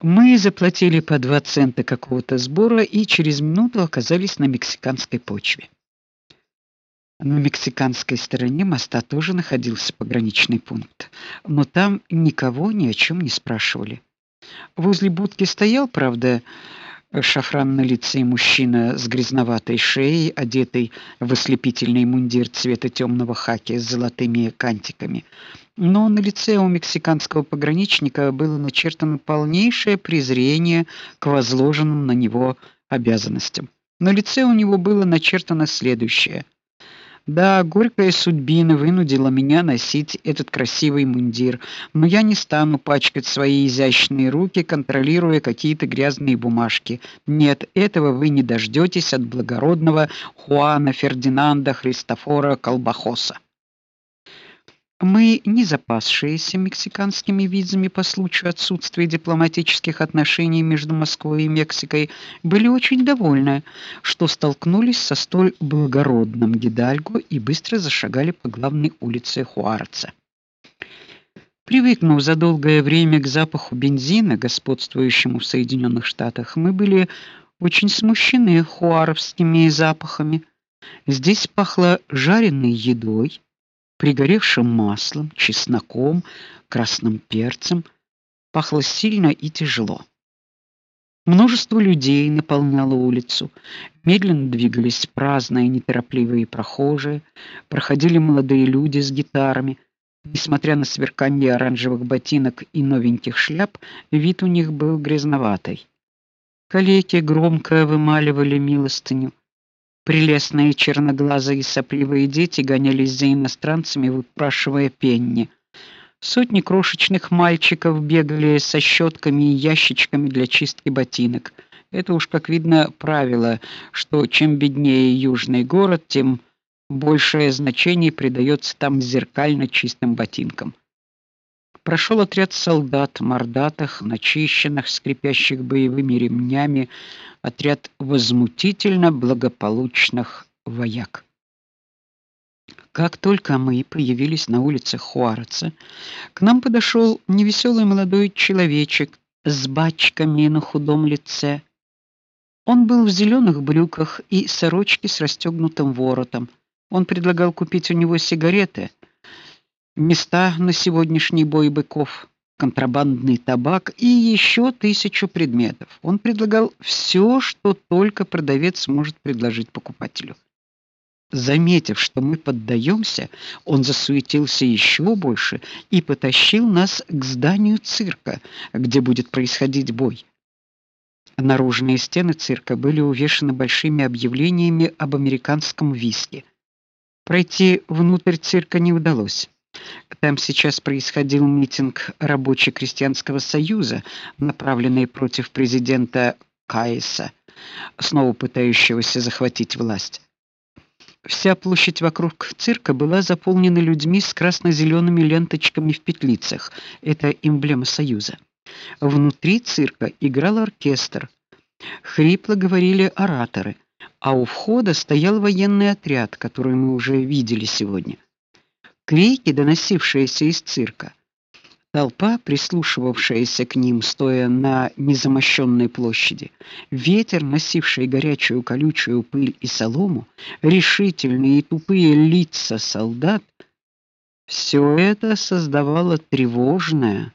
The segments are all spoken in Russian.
Мы заплатили по 2 цента какого-то сбора и через минуту оказались на мексиканской почве. На мексиканской стороне моста тоже находился пограничный пункт, но там никого ни о чем не спрашивали. Возле будки стоял, правда, шафран на лице мужчина с грязноватой шеей, одетый в ослепительный мундир цвета темного хаки с золотыми кантиками. Но на лице у мексиканского пограничника было начертано полнейшее презрение к возложенным на него обязанностям. На лице у него было начертано следующее: да, горькая судьбина вынудила меня носить этот красивый мундир, но я не стану пачкать свои изящные руки, контролируя какие-то грязные бумажки. Нет, этого вы не дождётесь от благородного Хуана Фердинанда Христофора Колбахоса. Мы, не запасшиеся мексиканскими визами по случаю отсутствия дипломатических отношений между Москвой и Мексикой, были очень довольны, что столкнулись со столь благородным гидальго и быстро зашагали по главной улице Хуарца. Привыкнув за долгое время к запаху бензина, господствующему в Соединенных Штатах, мы были очень смущены хуаровскими запахами. Здесь пахло жареной едой, пригоревшим маслом, чесноком, красным перцем, пахло сильно и тяжело. Множество людей наполняло улицу. Медленно двигались праздные, неторопливые прохожие, проходили молодые люди с гитарами. Несмотря на сверкание оранжевых ботинок и новеньких шляп, вид у них был грязноватый. Калеки громко вымаливали милостыню. Прелестные черноглазые сопливые дети гонялись за иностранцами, выпрашивая пенни. Сотни крошечных мальчиков бегали со щетками и ящичками для чистки ботинок. Это уж, как видно, правило, что чем беднее южный город, тем большее значение придается там зеркально чистым ботинкам. Прошел отряд солдат, мордатых, начищенных, скрипящих боевыми ремнями, отряд возмутительно благополучных вояк. Как только мы появились на улице Хуареца, к нам подошел невеселый молодой человечек с бачками на худом лице. Он был в зеленых брюках и сорочке с расстегнутым воротом. Он предлагал купить у него сигареты, места на сегодняшний бой быков, контрабандный табак и еще тысячу предметов. Он предлагал все, что только продавец может предложить покупателю. Заметив, что мы поддаемся, он засуетился еще больше и потащил нас к зданию цирка, где будет происходить бой. Наружные стены цирка были увешаны большими объявлениями об американском виске. Пройти внутрь цирка не удалось. Там сейчас происходил митинг рабоче-крестьянского союза, направленный против президента Кайса, снова пытающегося захватить власть. Вся площадь вокруг цирка была заполнена людьми с красно зелеными ленточками в петлицах. Это эмблема союза. Внутри цирка играл оркестр. Хрипло говорили ораторы, а у входа стоял военный отряд, который мы уже видели сегодня крики, доносившиеся из цирка. Толпа, прислушивавшаяся к ним, стоя на незамощенной площади, ветер, носивший горячую колючую пыль и солому, решительные и тупые лица солдат все это создавало тревожное,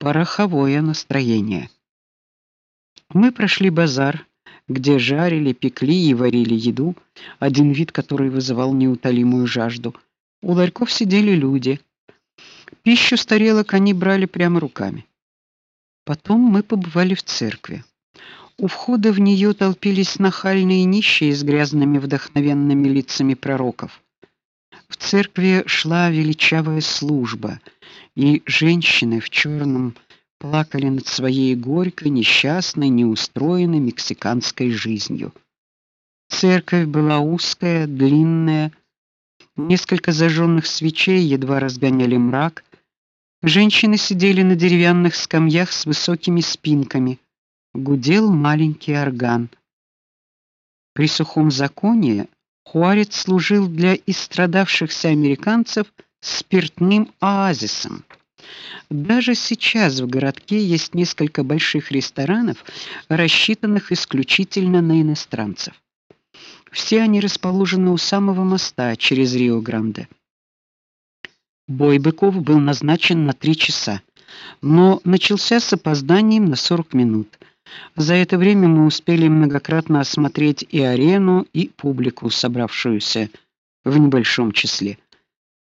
пороховое настроение. Мы прошли базар, где жарили, пекли и варили еду, один вид, который вызывал неутолимую жажду. У ларьков сидели люди. Пищу с тарелок они брали прямо руками. Потом мы побывали в церкви. У входа в нее толпились нахальные нищие с грязными вдохновенными лицами пророков. В церкви шла величавая служба, и женщины в черном плакали над своей горькой, несчастной, неустроенной мексиканской жизнью. Церковь была узкая, длинная, Несколько зажженных свечей едва разгоняли мрак. Женщины сидели на деревянных скамьях с высокими спинками. Гудел маленький орган. При сухом законе Хуарец служил для истрадавшихся американцев спиртным оазисом. Даже сейчас в городке есть несколько больших ресторанов, рассчитанных исключительно на иностранцев. Все они расположены у самого моста через Рио-Гранде. Бой быков был назначен на три часа, но начался с опозданием на 40 минут. За это время мы успели многократно осмотреть и арену, и публику, собравшуюся в небольшом числе.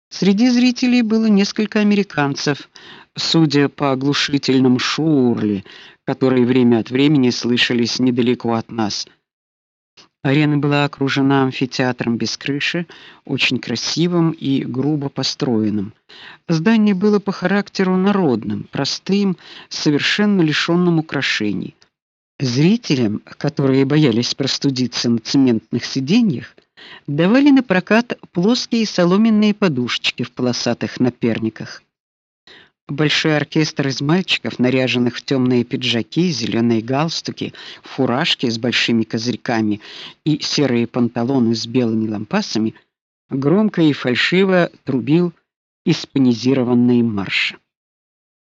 Среди зрителей было несколько американцев, судя по оглушительным шурли, которые время от времени слышались недалеко от нас. Арена была окружена амфитеатром без крыши, очень красивым и грубо построенным. Здание было по характеру народным, простым, совершенно лишённым украшений. Зрителям, которые боялись простудиться на цементных сиденьях, давали на прокат плоские соломенные подушечки в полосатых наперниках. Большой оркестр из мальчиков, наряженных в темные пиджаки, зеленые галстуки, фуражки с большими козырьками и серые панталоны с белыми лампасами, громко и фальшиво трубил испанизированные марши.